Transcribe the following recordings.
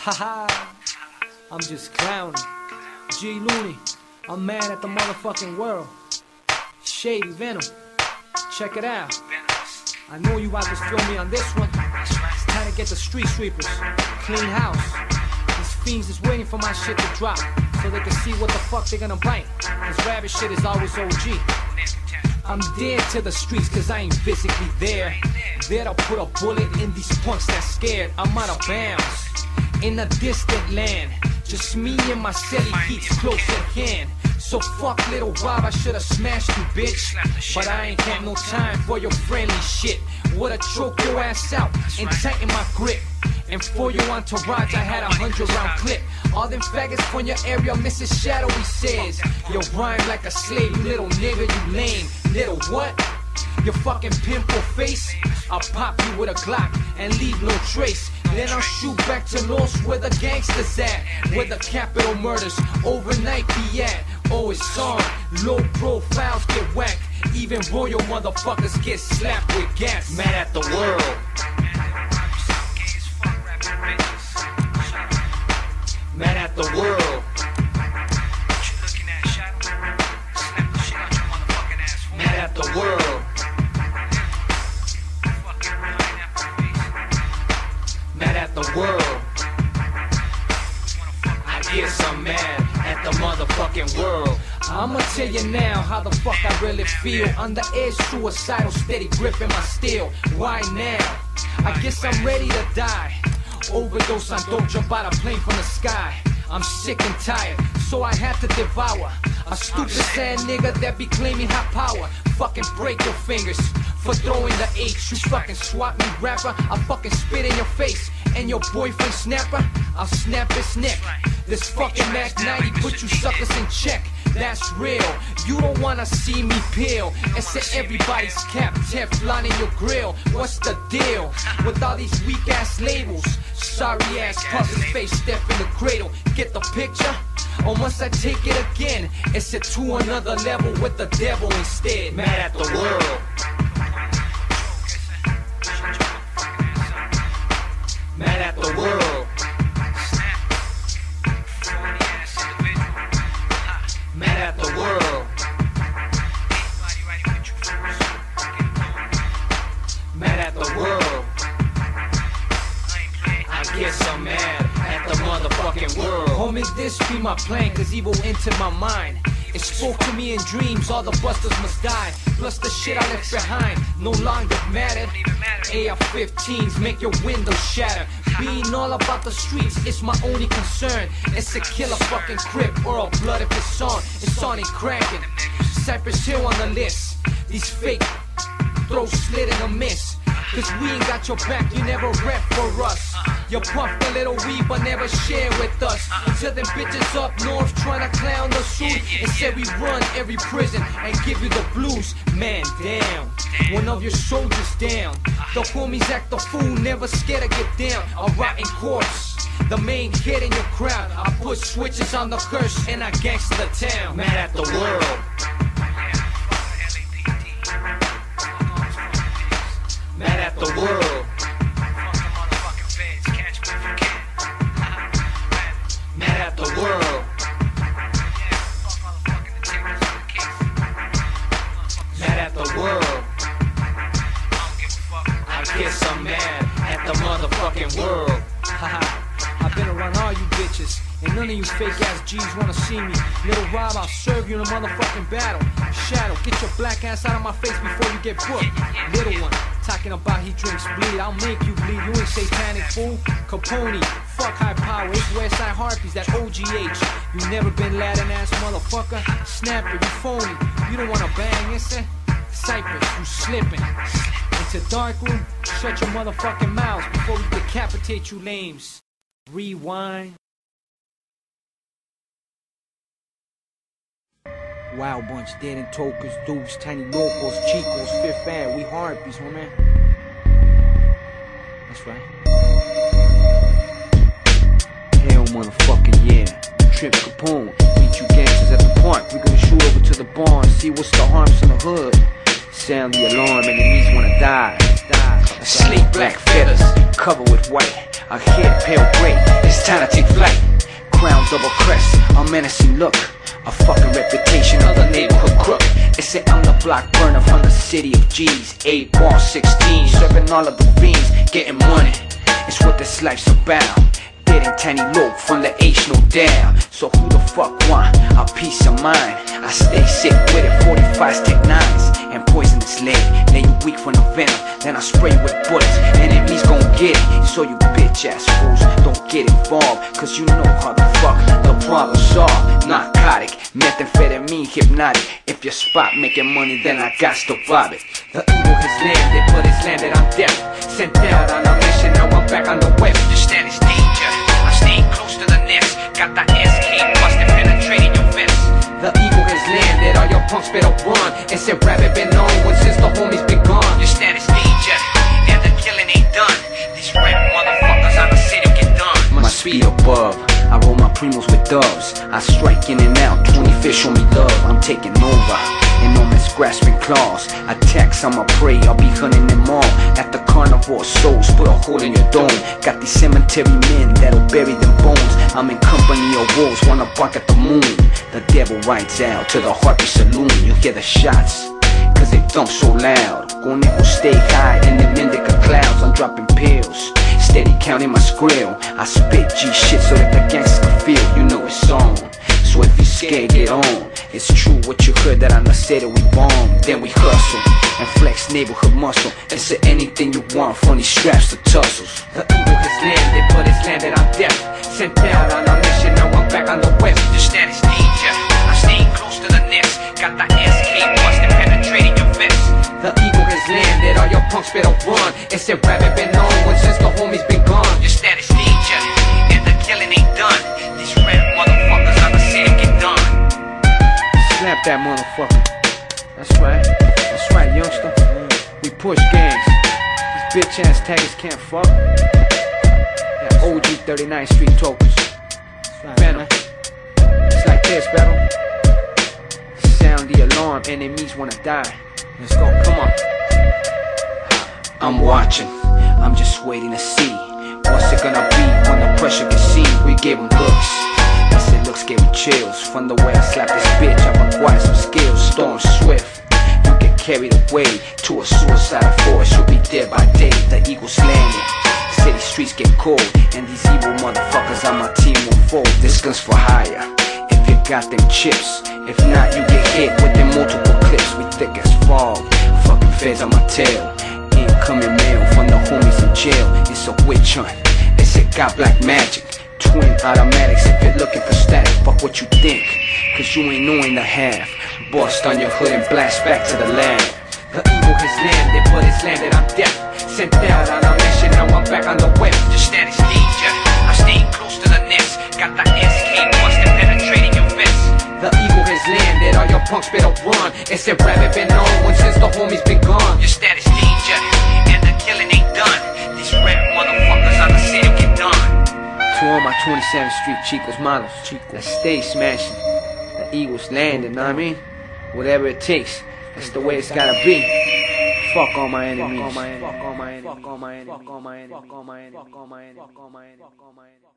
Haha, I'm just clowning. G Looney, I'm mad at the motherfucking world. Shady Venom, check it out. I know you about to feel me on this one. Time to get the street sweepers, clean house. These fiends is waiting for my shit to drop so they can see what the fuck they're gonna bite. This rabbit shit is always OG. I'm dead to the streets cause I ain't physically there. There to put a bullet in these punks that scared. I'm out of bounds in a distant land. Just me and my celly heats close at hand. So fuck little Rob, I should've smashed you, bitch. But I ain't got no time for your friendly shit. Would've choked your ass out and tighten my grip. And for your entourage, I had a hundred round clip. All them faggots from your area, Mrs. Shadowy says. You rhyme like a slave, you little nigga, you lame. Little what? Your fucking pimple face. I'll pop you with a Glock and leave no trace. Then I'll shoot back to North where the gangsters at. Where the capital murders overnight be at. Oh, it's on. Low profiles get whacked. Even royal motherfuckers get slapped with gas. Mad at the world. Feel. The edge, suicidal, steady gripping my steel. Why now? I guess I'm ready to die. Overdose on dope, jump out a plane from the sky. I'm sick and tired, so I have to devour a stupid sad nigga that be claiming high power. Fucking break your fingers for throwing the H. You fucking swap me rapper, I'll fucking spit in your face. And your boyfriend snapper, I'll snap his neck. This fucking Mac 90 put you suckers in check. That's real. You don't wanna see me peel. And set everybody's cap Teflon in your grill. What's the deal with all these weak ass labels? Sorry ass puppy face step in the cradle. Get the picture? Or must I take it again? It's it to another level with the devil instead. Mad at the world. This be my plan, cause evil entered my mind. It spoke to me in dreams, all the busters must die. Plus the shit I left behind no longer mattered. AR-15s make your windows shatter. Being all about the streets, it's my only concern. It's a killer fucking crip or a blood if it's on. It's on and cracking. Cypress Hill on the list. These fake throw slit in a miss. Cause we ain't got your back, you never rep for us. You puffed a little weed but never share with us. Until them bitches up north trying to clown the suit and said we run every prison and give you the blues. Man down, one of your soldiers down. The homies act the fool, never scared to get down. A rotten corpse. The main kid in your crowd. I put switches on the curse and I gangster the town. Mad at the world. Around all you bitches, and none of you fake ass G's wanna see me. Little Rob, I'll serve you in a motherfucking battle. Shadow, get your black ass out of my face before you get booked. Little one, talking about he drinks bleed. I'll make you bleed. You ain't satanic fool. Capone, fuck high power. It's Westside Harpies, that OGH. You never been Latin ass motherfucker. Snapper, you phony. You don't wanna bang, is it? Cypress, you slipping. Into dark room, shut your motherfucking mouths before we decapitate you lames. Rewind. Wild bunch, dead and tokers, dupes, tiny locals, chicos, fifth ad, we harpies, man. That's right. Hell motherfucking yeah. Trip Capone, meet you gangsters at the park. We gonna shoot over to the barn, see what's the harms in the hood. Sound the alarm, enemies wanna die. die. Sleek black feathers, covered with white. A head pale gray, it's time to take flight. Crown double crest, a menacing look. A fucking reputation of the neighborhood crook. They say I'm the block burner from the city of G's. 8 ball 16, serving all of the beans, getting money. It's what this life's about. And tiny low from the H, no doubt. So who the fuck want a peace of mind? I stay sick with it, 45s, take nines, and lead. Then you weak from the venom, then I spray with bullets. Enemies gon' get it, so you bitch ass fools don't get involved. Cause you know how the fuck the problem's solved. Narcotic, methamphetamine, hypnotic. If you spot making money, then I got to rob it. The evil has landed, but it's landed, I'm deaf. Sent out on a mission, now I'm back on the west. The stand is danger. I stay close to the nest. Got the SK punks better run. And said rabbit been on one since the homies been gone. Your status danger, and the killing ain't done. These red motherfuckers on the city get done. My speed above, I roll my primos with doves. I strike in and out, 20 fish show me love. I'm taking over. Enormous grasping claws, attacks on my prey. I'll be hunting them all. At the carnivore souls, put a hole in your dome. Got these cemetery men that'll bury them bones. I'm in company of wolves, wanna bark at the moon. The devil rides out to the Harpy Saloon. You hear the shots, cause they thump so loud. Conejo stay high in the indica clouds. I'm dropping pills, steady counting my skrill. I spit G shit so that the gangsters can feel. You know it's on. If you scared, get on. It's true what you heard that done said that we bomb. Then we hustle and flex neighborhood muscle. And say anything you want from these straps to tussles. Uh-uh. Motherfucker. That's right. That's right, youngster. We push gangs. These bitch ass taggers can't fuck. That OG 39th Street tokens. Venom. It's like this, battle. Sound the alarm, enemies wanna die. Let's go, come on. I'm watching, I'm just waiting to see What's it gonna be when the pressure gets seen We gave them looks, looks gave me chills From the way I slap this bitch, I've acquired some skills Storm swift, you get carried away To a suicide force, you'll be dead by day The eagle's landing City streets get cold, and these evil motherfuckers on my team will fold. This gun's for hire. If you got them chips, if not, you get hit with them multiple clips. We thick as fog, fucking feds on my tail. Incoming mail from the homies in jail. It's a witch hunt. A got black magic. Twin automatics if you're looking for static. Fuck what you think, cause you ain't knowing the half. Bust on your hood and blast back to the land. The eagle has landed, but it's landed on death. Sent out on a mission, now I'm back on the web. The status danger, I'm staying close to the nest. Got the SK busted, penetrating your vest. The eagle has landed, all your punks better run. It's a rabbit been on since the homies been gone. Your status To all my 27th Street Chicos models, that stay smashing. The eagles landed, know what I mean? Whatever it takes, that's the way it's gotta be. Fuck all my enemies. Fuck all my enemies. Fuck all my enemies. Fuck all my enemies. Fuck all my enemies. Fuck all my enemies. Fuck all my enemies. Fuck all my enemies. Fuck all my enemies.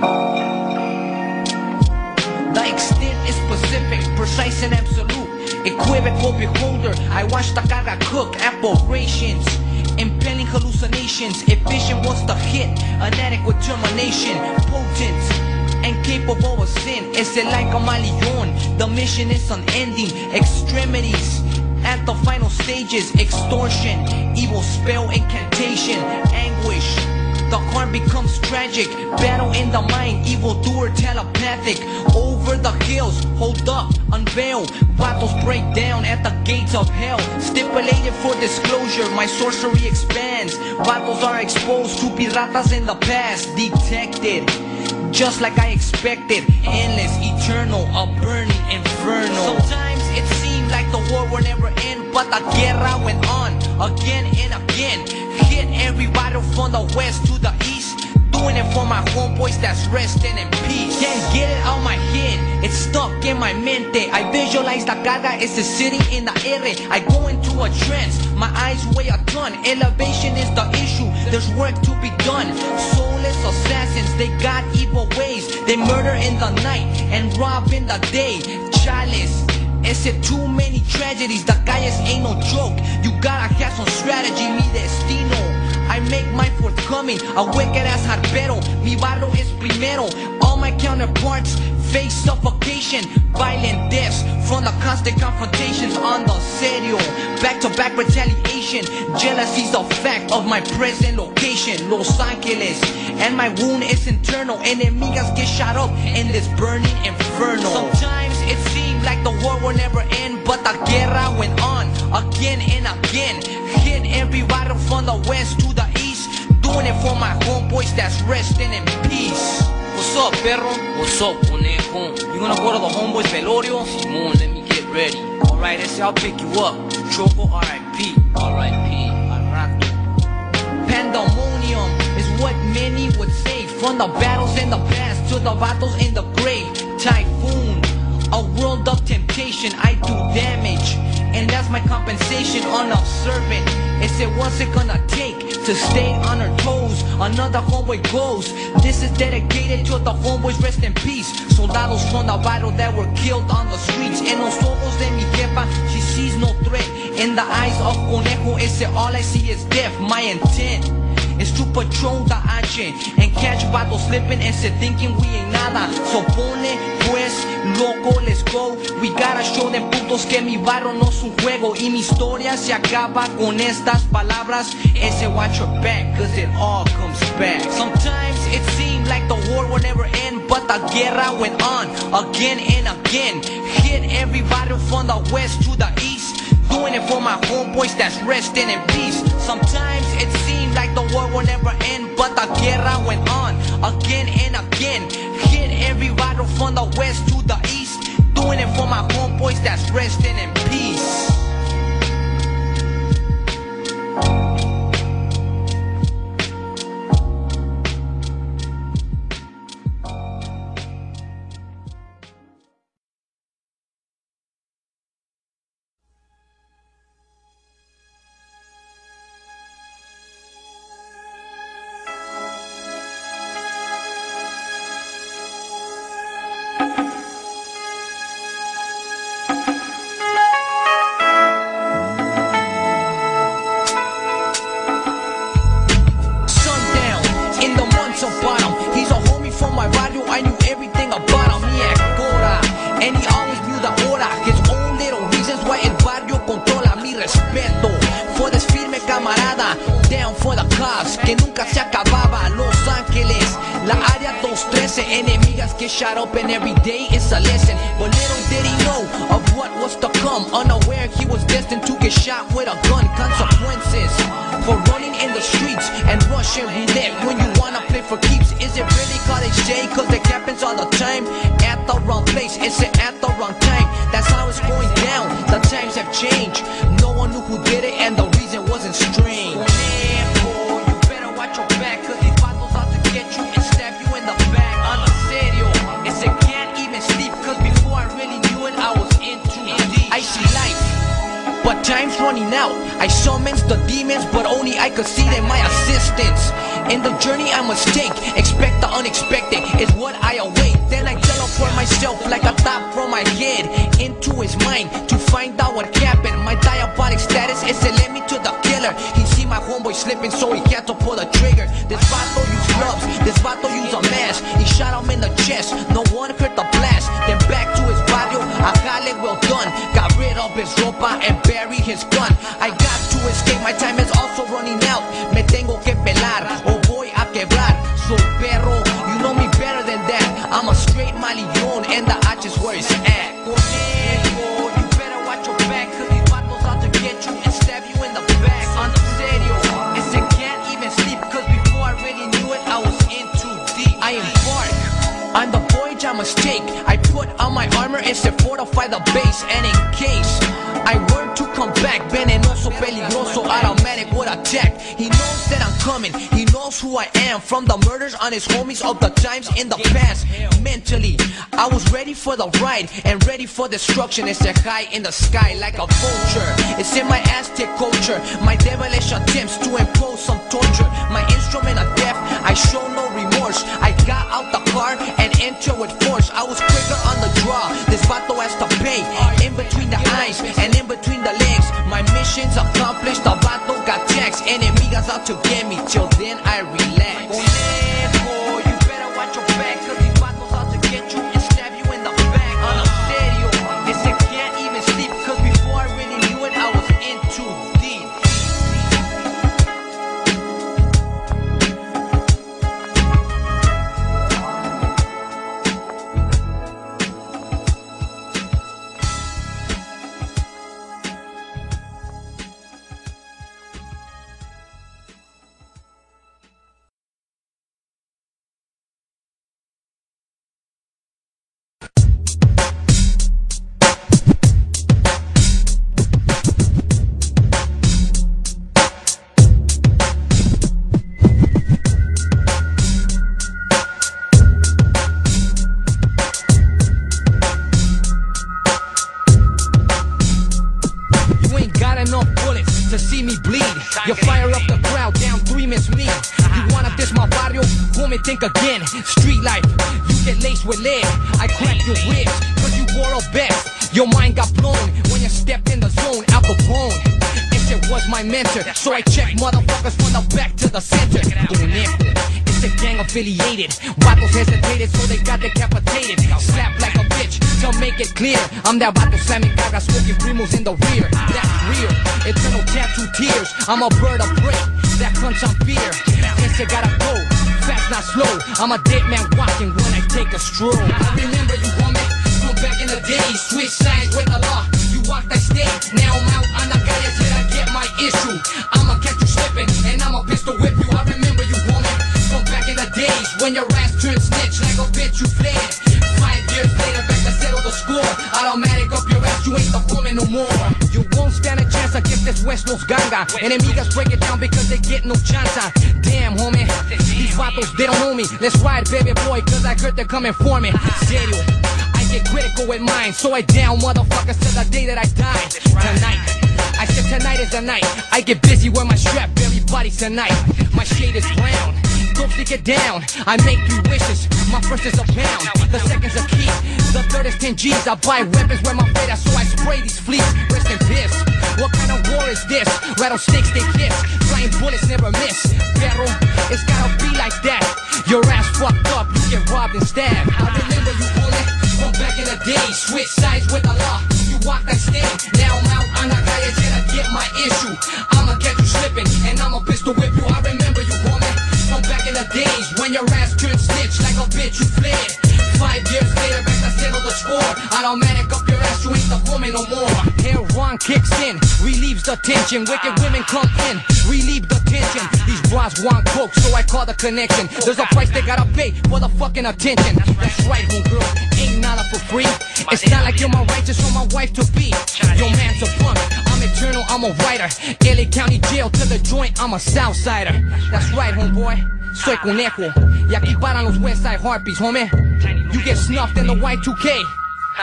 The precise and absolute. Equivocal beholder, I watch the carga cook aberrations. Impelling hallucinations, efficient was the hit, an inadequate termination, potent and capable of sin. It's like a malion, the mission is unending, extremities. At the final stages, extortion, evil spell, incantation, anguish, the heart becomes tragic. Battle in the mind, evil doer telepathic. Over the hills, hold up, unveil. Battles break down at the gates of hell. Stipulated for disclosure, my sorcery expands. Battles are exposed to piratas in the past. Detected, just like I expected. Endless, eternal, a burning inferno. Sometimes it seemed like the war will never end, but the guerra went on again and again. Hit every battle from the west to the east. Doing it for my homeboys that's resting in peace. Can't get it out my head, it's stuck in my mente. I visualize the carga is sitting in the air. I go into a trance, my eyes weigh a ton. Elevation is the issue, there's work to be done. Soulless assassins, they got evil ways. They murder in the night and rob in the day. Chalice. It's it too many tragedies, the calles ain't no joke. You gotta have some strategy, mi destino. I make my forthcoming, a wicked ass harbero. Mi barro es primero. All my counterparts face suffocation, violent deaths from the constant confrontations on the serio. Back to back retaliation, jealousy's the fact of my present location, Los Angeles. And my wound is internal, enemigas get shot up in this burning inferno. Sometimes it seemed like the war will never end, but the guerra went on that's resting in peace. What's up, perro? What's up, conejo? You gonna go to the homeboys velorio? Simon, let me get ready. Alright, ese I'll pick you up. Choco R.I.P. R.I.P. Pandemonium is what many would say From the battles in the past to the battles in the grave Typhoon, a world of temptation I do damage and that's my compensation unobservant Is it said, what's it gonna take to stay on our toes? Another homeboy goes. This is dedicated to the homeboys rest in peace. Soldados from the battle that were killed on the streets. En los ojos de mi jefa, she sees no threat. In the eyes of Conejo, ese all I see is death. My intent is to patrol the action and catch vatos slipping and se thinking we ain't nada. So pone pues loco, let's go. We gotta show them putos que mi barro no es un juego y mi historia se acaba con estas palabras. Ese watch your back, cause it all comes back. Sometimes it seemed like the war will never end, but the guerra went on again and again. Hit everybody from the west to the east. Doing it for my homeboys that's resting in peace. Sometimes it seemed like the war will never end, but the guerra went on again and again. Hit every battle from the west to the east. Doing it for my homeboys that's resting in changed. No one knew who did it, and the reason wasn't strange. Conejo, you better watch your back, cause these vatos out to get you and stab you in the back. On the serio, it's a can't even sleep, cause before I really knew it, I was into. I see life. But time's running out. I summons the demons, but only I could see them my assistance. In the journey I must take, expect the unexpected is what I await. Then I teleport myself like a thought from my head into his mind to find out what happened. My diabolic status is it led me to the killer. He see my homeboy slipping, so he had to pull the trigger. This vato use gloves, this vato use a mask. He shot him in the chest, no one heard the blast. Then back to his barrio, I got it well done. Got rid of his ropa and buried his gun. I got to escape, my time is armor to fortify the base, and in case I were to come back, venenoso, peligroso, automatic with would attack. He knows that I'm coming, knows who I am. From the murders on his homies of the times in the past. Mentally, I was ready for the ride and ready for destruction. It's a high in the sky like a vulture. It's in my Aztec culture, my devilish attempts to impose some torture. My instrument of death, I show no remorse. I got out the car and enter with force. I was quicker on the draw. This battle has to pay. In between the eyes and in between the legs. My mission's accomplished. The battle Enemigas out to get me. Till then I. to see me bleed. You fire up the crowd, down three miss me. You wanna diss my barrio? Homie, think again. Street life, you get laced with lead. I crack your ribs, cause you wore a best. Your mind got blown when you stepped in the zone. Al Capone. Ese was my mentor, so I check motherfuckers from the back to the center. A gang affiliated. Vatos hesitated, so they got decapitated. Slapped like a bitch to make it clear. I'm that vato slamming caga, smoking primos in the rear. That's real. Eternal tattoo tears. I'm a bird of prey that hunts on fear. Guess you gotta go. Fast, not slow. I'm a dead man walking when I take a stroll. I remember you, woman. From back in the day, switch sides with the law. You walked that state. Now I'm out on the guy till I get my issue. I'ma catch you slipping, and I'ma pistol whip you. I remember you, woman. Days when your ass turned snitch like a bitch you fled. Five years later, back to settle the score. Automatic up your ass, you ain't the woman no more. You won't stand a chance against this West Los Ganga. Enemigas break it down because they get no chance. Damn, homie. These vatos, they don't know me. Let's ride, baby boy, cause I heard they're coming for me. Serio. I get critical with mine, so I down motherfuckers till the day that I die. Tonight. I said tonight is the night. I get busy with my strap, everybody's tonight. My shade is it down. I make three wishes. My first is a pound. The second's a key. The third is 10 G's. I buy weapons where my fate so I spray these fleas. Rest in piss. What kind of war is this? Rattlesnakes they kiss. Flying bullets never miss. Pero, it's gotta be like that. Your ass fucked up, you get robbed and stabbed. I remember you bullet from back in the day. Switch sides with law. You walk that stand. Now I'm out on the till I get my issue. I'ma catch you slipping and I'ma pistol whip you. I remember days when your ass turned snitch like a bitch you fled. Five years later, back to settle the score. Automatic up your ass, you ain't the woman no more. Here one kicks in, relieves the tension. Wicked women come in, relieve the tension. These bras want coke, so I call the connection. There's a price they gotta pay for the fucking attention. That's right, homegirl, ain't nada for free. It's not like you're my righteous or my wife to be. Your man's a punk, I'm eternal, I'm a writer. LA County Jail to the joint, I'm a Southsider. That's right, homeboy. Soy conejo. Y aquí paran los Westside Harpies, homie. You get snuffed in the Y2K.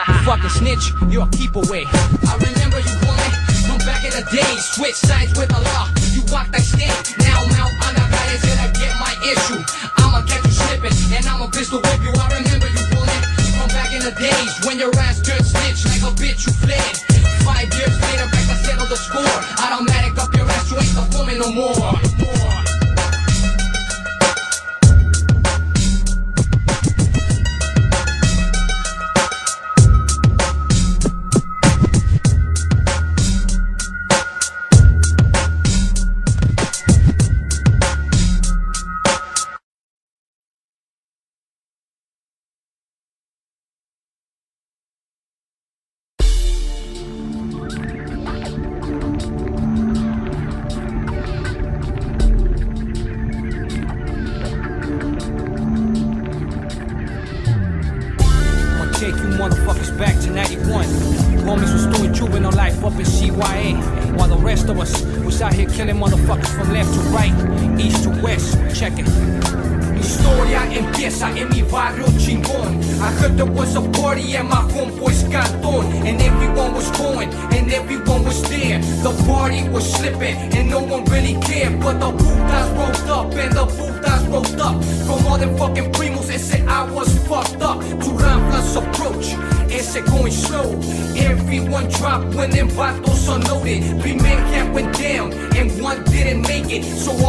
You fucking snitch, you're a keep away. I remember you, woman, from back in the days. Switch sides with the law. You walk that stand. Now I'm out on the guy till I get my issue. I'ma catch you slipping, and I'ma pistol whip you. I remember you, woman, from back in the days when your ass turned snitch like a bitch you fled. Five years later, back to settle the score. Automatic up your ass, you ain't the woman no more.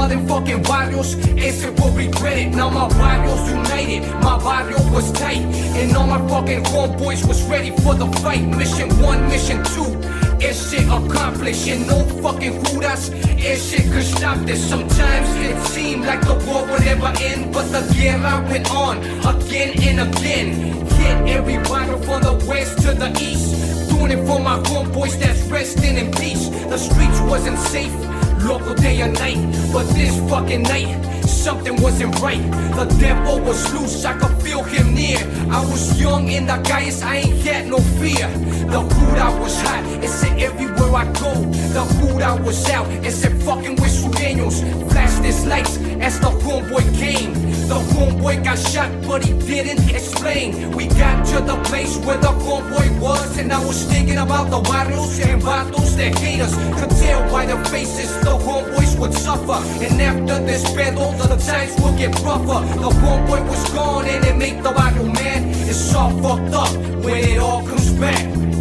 Them fucking barrios, ese will regret it. Now my barrios united, my barrio was tight, and all my fucking homeboys was ready for the fight. Mission one, mission two. Ese accomplished. And no fucking Judas shit could stop this. Sometimes it seemed like the war would never end. But the guerra went on again and again. Hit every battle from the west to the east. Doing it for my homeboys that's resting in peace. The streets wasn't safe Local day or night But this fucking night Something wasn't right. The devil was loose, I could feel him near. I was young in the guys, I ain't had no fear. The hood I was hot, it said everywhere I go. The hood I was out, it said fucking with sureños. Flashed as the homeboy came. The homeboy got shot, but he didn't explain. We got to the place where the homeboy was, and I was thinking about the barrios and vatos that hate us. Could tell by their faces the homeboys would suffer. And after this battle, the times will get rougher. The homeboy was gone, and it made the barrio man. It's all fucked up when it all comes back.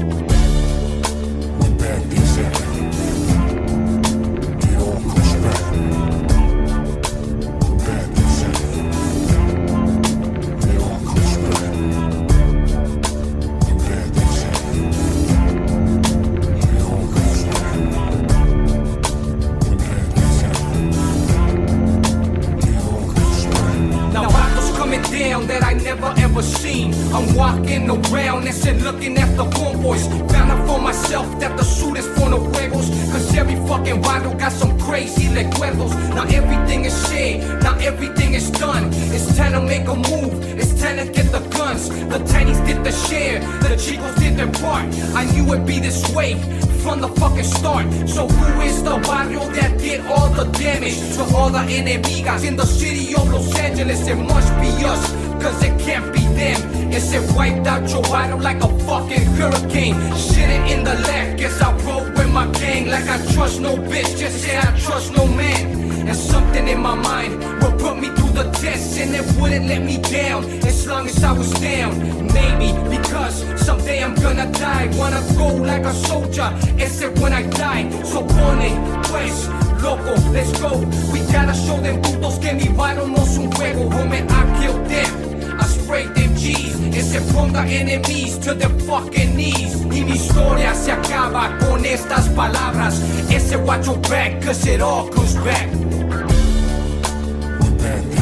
Wanna go like a soldier, except when I die. So pone, pues, loco, let's go. We gotta show them putos que mi barrio no es un juego. Homie, I killed them. I sprayed them G's. Ese ponga enemies to their fucking knees. Y mi historia se acaba con estas palabras. Ese watch your back, cause it all comes back. Bad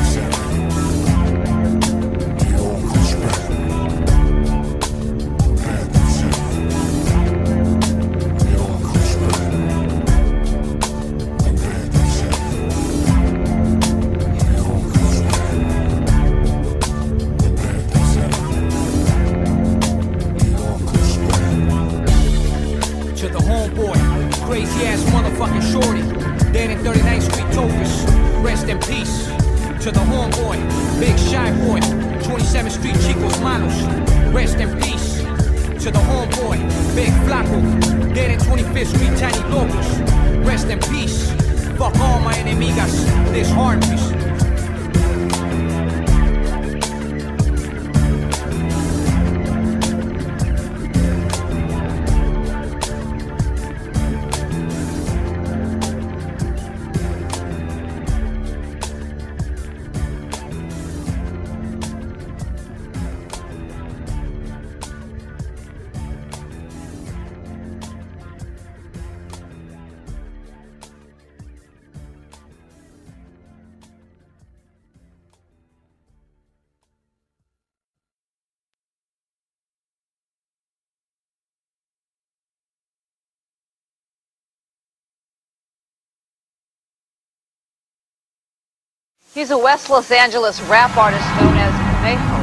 He's a West Los Angeles rap artist known as Mayho.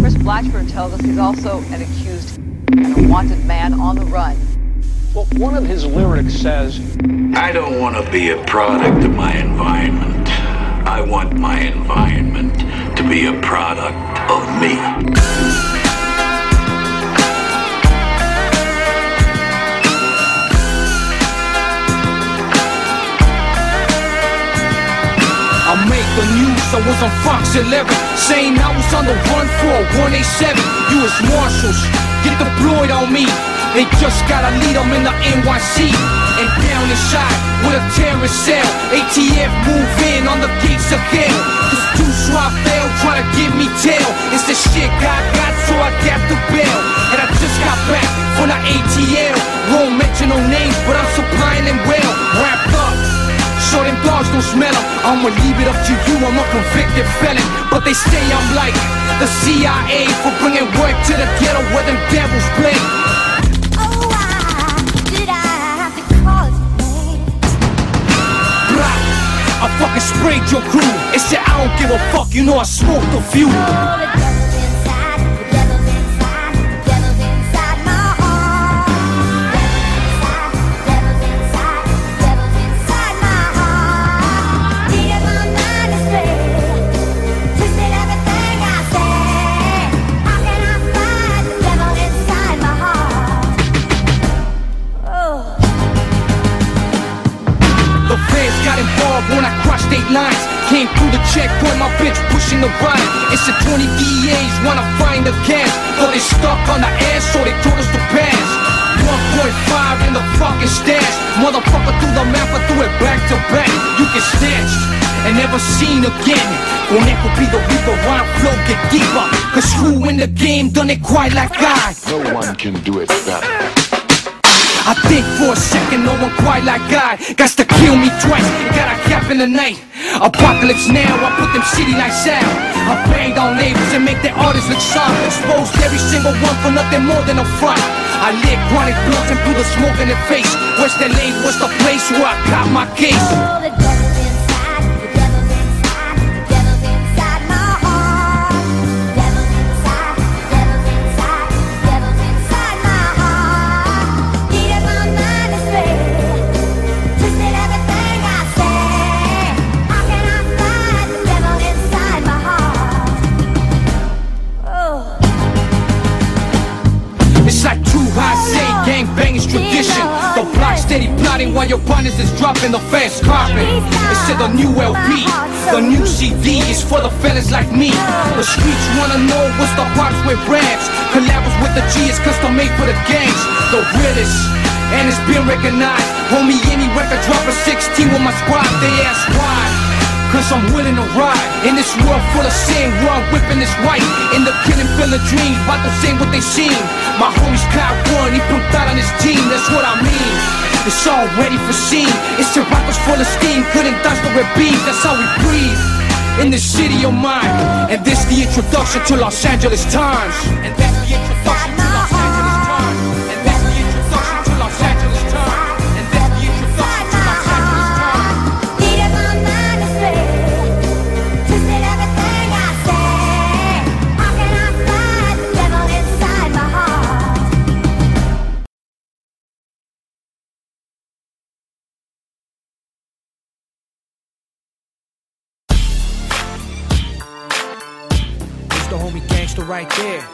Chris Blatchford tells us he's also an accused and a wanted man on the run. Well, one of his lyrics says, I don't want to be a product of my environment. I want my environment to be a product of me. The news, I was on Fox 11 Saying I was on the run for a 187 US Marshals, get deployed on me. They just gotta lead. Them in the NYC And down inside with a terrorist cell. ATF move in on the gates of hell. Cause two swap fail trying to give me tail. It's the shit God got so I got the bail And I just got back from the ATL Won't mention no names but I'm supplying them well. Wrapped up so them dogs don't smell them. I'ma leave it up to you, I'm a convicted felon. But they say I'm like the CIA for bringing work to the ghetto where them devils play. Oh, why did I have to call? Blah. I fucking sprayed your crew. It said I don't give a fuck, you know I smoked a few. Lines. Came through the checkpoint, my bitch pushing the ride. It's a 20 DAs, wanna find the gas. But they stuck on the ass, so they told us to pass. 1.5 in the fucking stash. Motherfucker threw the map, I threw it back to back. You get snatched and never seen again. Conejo be the reaper, rhyme flow get deeper. Cause who in the game done it quite like I? no one can do it better. I think for a second, no one quite like I. Got to kill me twice, got a cap in the night. Apocalypse now, I put them city lights out. I banged on labels and make their artists look sharp. Exposed every single one for nothing more than a front. I lit chronic blunts and blew the smoke in their face. West LA was the place where I got my case. Is the fast carpet. It said the new LP, the new CD is for the fellas like me. The streets wanna know what's the props with raps. Collabs with the G is custom made for the gangs. The realest. And it's been recognized. Homie, any record drop a 16 with my squad, they ask why. Cause I'm willing to ride In this world full of sin Where I'm whipping this white In the killing feeling dreams About to say what they seen My homies got one He pumped out on his team That's what I mean It's all ready for scene It's the rappers full of steam. Couldn't dodge the beams That's how we breathe In the city of mine. And this the introduction to Los Angeles Times. And that's the introduction right there.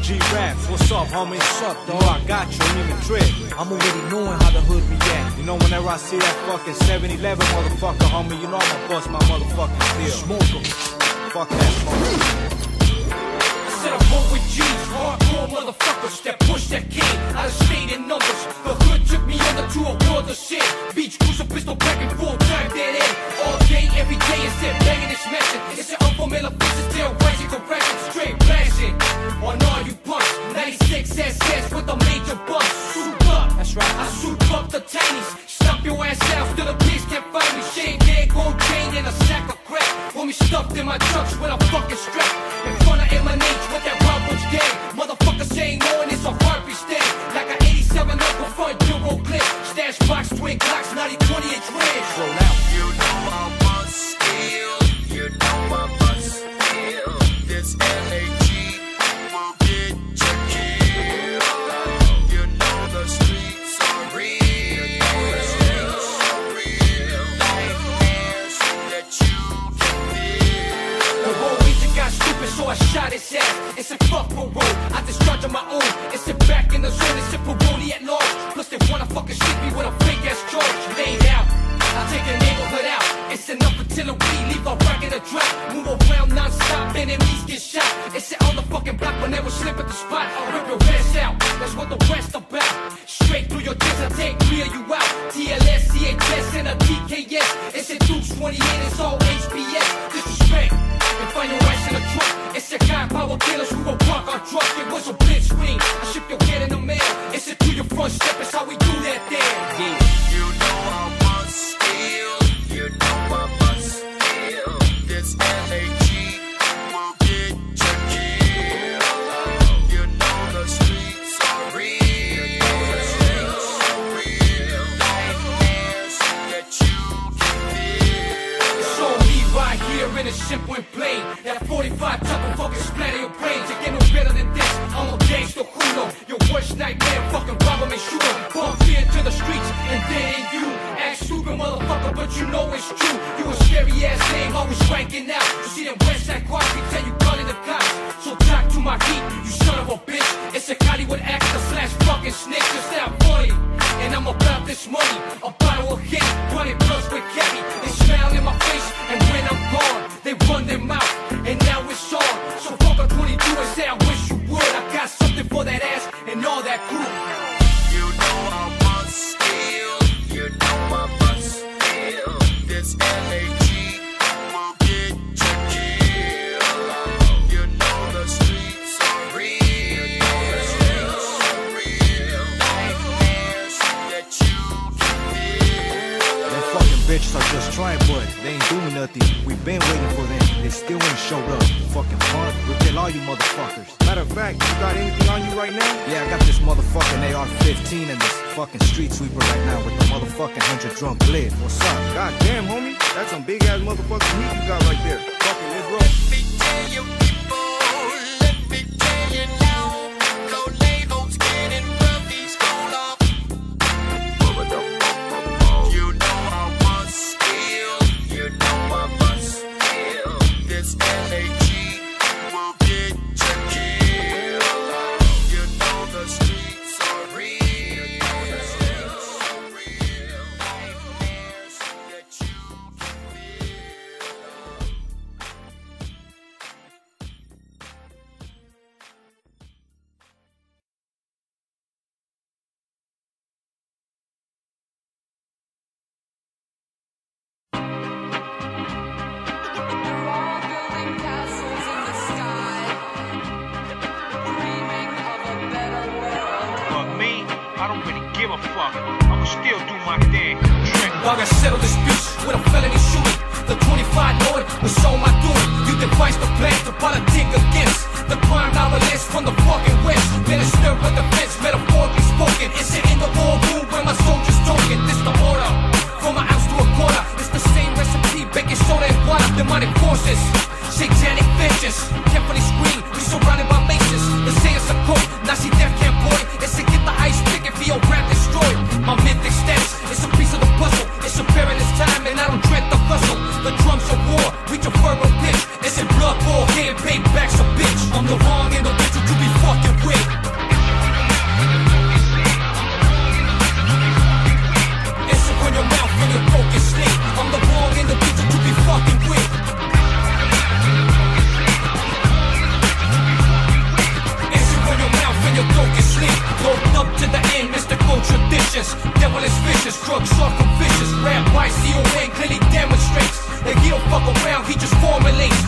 G Raps, what's up, homie? What's up, dog? I got you, I'm in the trip. I'm already knowing how the hood react. You know, whenever I see that fucking 7 Eleven motherfucker, homie, you know I'ma bust my motherfucking steel. Smoke 'em. Fuck that smoke. Home with G's, hardcore motherfuckers that push that kid out of state in numbers. The hood took me under to a world of shit. Beach cruiser, pistol packing, full time that end. All day, every day, it banging and smashing. It's an unfamiliar face, it's still rising, correction, straight blasting. On all you punks, 96 SS with a major bust. That's right. I suit up the tinies. Stomp your ass out, still the police can't find me. Shaved head, gold chain, and a sack of crack. Want me stuffed in my trucks with a fucking strap. In front of M&H with that Rob Bush gang. Motherfuckers ain't knowing it's a heartbeat stand. Like an 87 up front Euro clip. Stash box, twin clocks, 90 20 inch rims. Roll. You know shot his ass. It's a fuck parole. I discharge on my own It's a back in the zone It's a parole at large. Plus they wanna fucking shoot me with a fake ass charge. Laid out. I take the neighborhood out. It's enough until we leave our bracket a drop. Move around non-stop, enemies get shot. It's on the fucking block, but never slip at the spot. I'll rip your ass out. That's what the rest about. Straight through your chest, I take three of you out. TLS, CHS, and a TKS. It's a 228, it's all Sekai power killers who will walk our drugs. It was a bitch wing. I ship your get in the mail. It's it through your front step. It's how we do that there. Yeah. but you know it's true. You a scary ass name, always ranking out. You see them Westside guaps, they tell you gunning the cops. So talk to my geek, you son of a bitch. It's a Hollywood actor slash fucking snitch. Rolled up to the end, mystical traditions. Devil is vicious, Drugs are vicious. Rap YCON clearly demonstrates that he don't fuck around, he just formulates.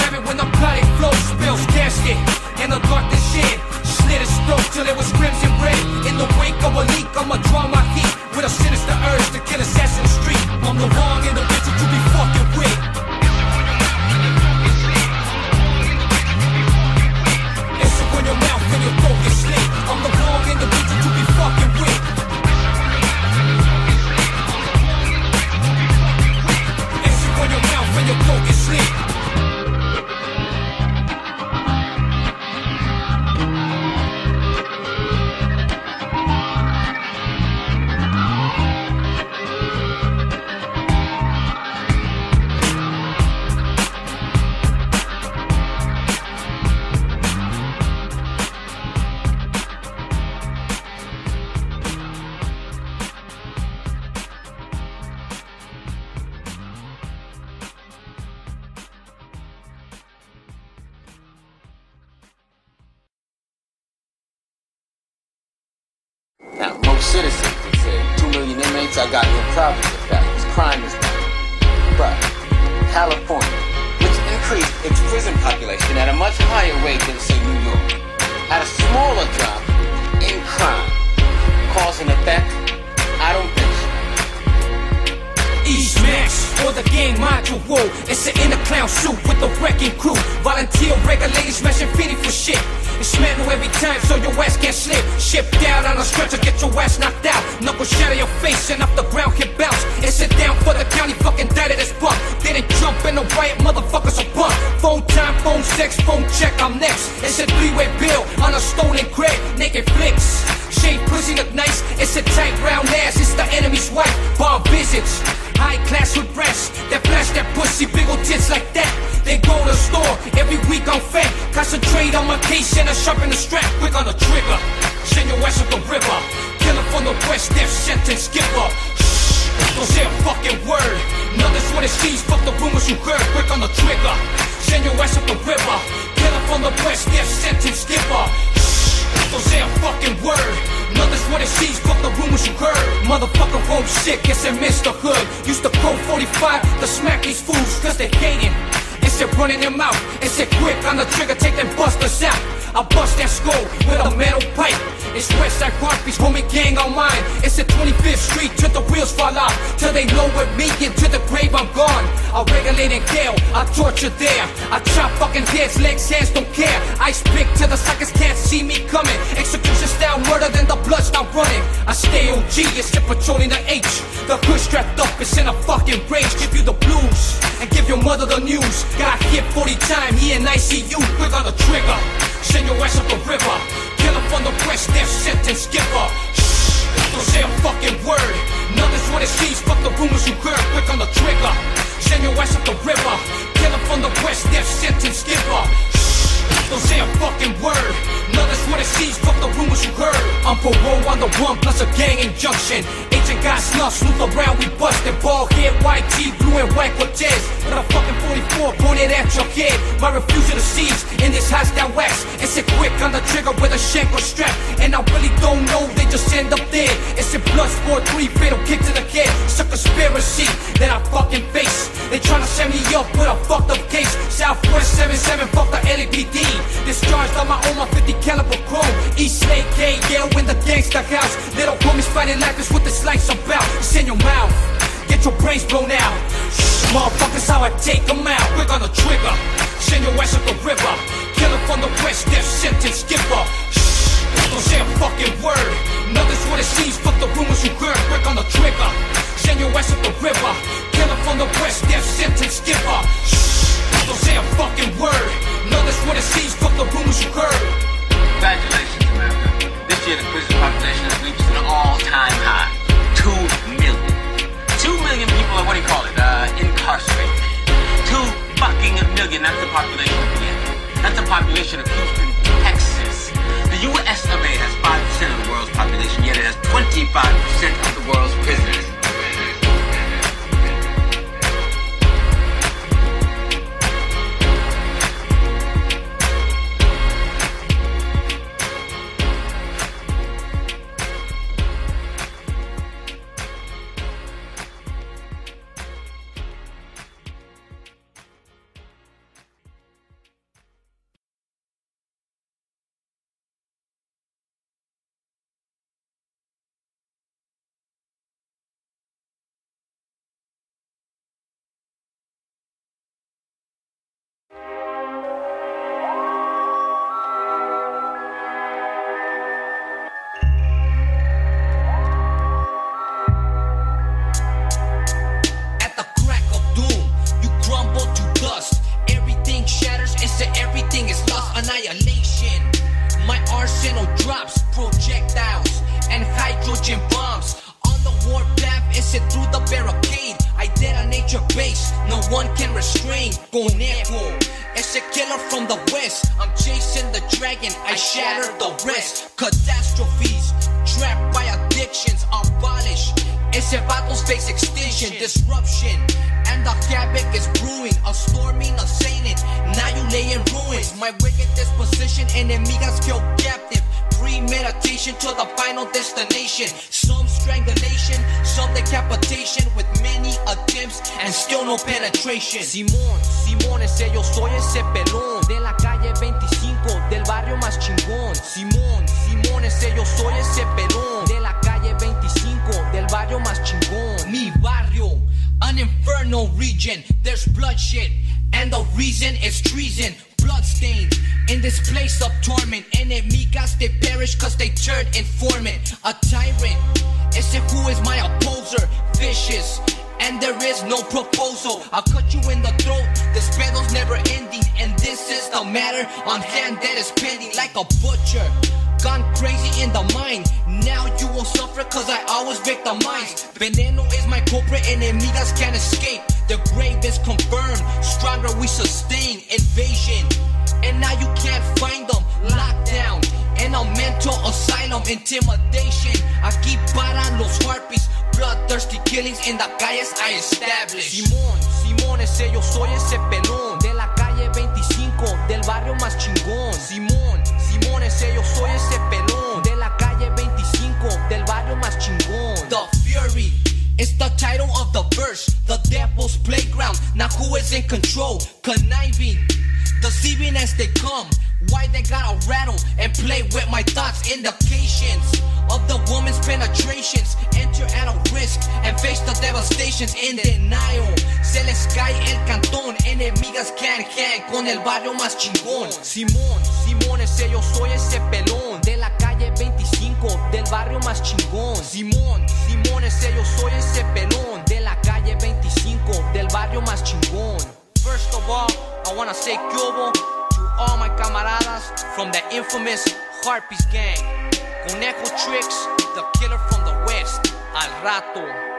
Rabbit when the And effect? I don't think so. East Max or the gang module. It's an inner clown suit with the wrecking crew. Volunteer regulators smashing fitty for shit. It's metal every time so your ass can't slip. Shipped out on a stretcher, get your ass knocked out. Knuckle shatter your face and off the ground hit bounce. And sit down for the county fucking died of this punk. Didn't jump in the riot, motherfuckers a punk. Phone time, phone sex, phone check, I'm next. It's a three-way bill on a stolen crib. Naked flicks. Shade pussy look nice. It's a tight round ass. It's the enemy's wife. Bar visits. High class with breasts that flash that pussy, big old tits like that. They go to the store every week on fat. Concentrate on my case and I sharpen the strap. Quick on the trigger. Send your ass up the river. Killer from the west, death sentence skipper. Shh, don't say a fucking word. Nothing's what it sees. Fuck the rumors you heard. Quick on the trigger. Send your ass up the river. Killer from the west, death sentence skipper. Shh, don't say a fucking word. Nothing's what it sees, fuck the rumors you heard. Motherfucker home sick, guess I missed the hood. Used to code 45 to smack these fools, cause they hating. It's it running them out. It's it quick on the trigger, take them busters out. I bust that skull with a metal pipe. It's Westside Heartbeats, homie gang on mine. It's at 25th Street till the wheels fall off. Till they lower me into the grave, I'm gone. I regulate and kill, I torture there. I chop fucking heads, legs, hands, don't care. I pick till the suckers can't see me coming. Execution style murder, then the blood start running. I stay OG, it's a patrolling the H. The hood strapped up, it's in a fucking rage. Give you the blues and give your mother the news. Got hit 40 times, he in ICU, on the trigger. Send your ass up the river. Killer from the west, death sentence skipper. Shh, don't say a fucking word. Nothing's what it seems, fuck the rumors you heard. Quick on the trigger. Send your ass up the river. Killer from the west, death sentence skipper. Shh, don't say a fucking word. Nothing's what it sees, fuck the rumors you heard. I'm parole on the one plus a gang injunction. Agent got snuff, snoop around, we busted. Ball head, white tee, blue and white Cortez. With a fucking 44 pointed at your head. My refusal to seize in this hostile wax. It's a quick on the trigger with a shank or strap. And I really don't know, they just end up dead. It's a blood sport, three fatal kick to the head. It's a conspiracy that I fucking face. They tryna set me up with a fucked up case. Southwest 77, fuck the LAPD. Discharged on my own, my 50 caliber chrome. East Lake, K, yeah, in the gangsta house. Little homies fighting like this what the life's about. It's in your mouth. Get your brains blown out. Shh, motherfuckers, how I take them out. Quick on the trigger. Send your ass up the river. Killer from the west, death sentence skipper. Shh, don't say a fucking word. One can restrain. It's a killer from the west. I'm chasing the dragon, I shatter the rest. Catastrophes, trapped by addictions, abolish. Ese vatos face extinction, disruption, and the havoc is brewing. A storming, sailing. Now you lay in ruins. My wicked disposition, enemigas killed captive. Premeditation to the final destination. Some strangulation, some decapitation with many attempts and still no penetration. Simón, Simón, ese yo soy ese pelón de la calle 25 del barrio más chingón. Simón, Simón, ese yo soy ese pelón de la calle 25 del barrio más chingón. Mi barrio, an infernal region. There's bloodshed, and the reason is treason. Bloodstains in this place of torment. Enemigas, they perish cause they turn informant. A tyrant, ese who is my opposer. Vicious. And there is no proposal. I'll cut you in the throat. This battle's never ending. And this is the matter on hand that is pending like a butcher. Gone crazy in the mind. Now you will suffer cause I always victimize. Veneno is my culprit, enemigas can't escape. The grave is confirmed. Stronger we sustain invasion. And now you can't find them. Lockdown. In a mental asylum, intimidation. Aquí paran los harpies. Bloodthirsty killings in the calles I establish. Simón, Simón, ese yo soy ese pelón. De la calle 25, del barrio más chingón. Simón, Simón, ese yo soy ese pelón. De la calle 25, del barrio más chingón. It's the title of the verse, the devil's playground. Now who is in control? Conniving, deceiving as they come. Why they gotta rattle and play with my thoughts? Indications of the woman's penetrations. Enter at a risk and face the devastations in denial. Se les cae el cantón, enemigas can can con el barrio más chingón. Simón, Simón, ese yo soy ese pelón 25 del barrio más chingón. Simón, Simón, ese yo soy ese pelón de la calle 25 del barrio más chingón. First of all, I wanna say hubo to all my camaradas from the infamous Harpies gang. Conejo Tricks, the killer from the west. Al rato.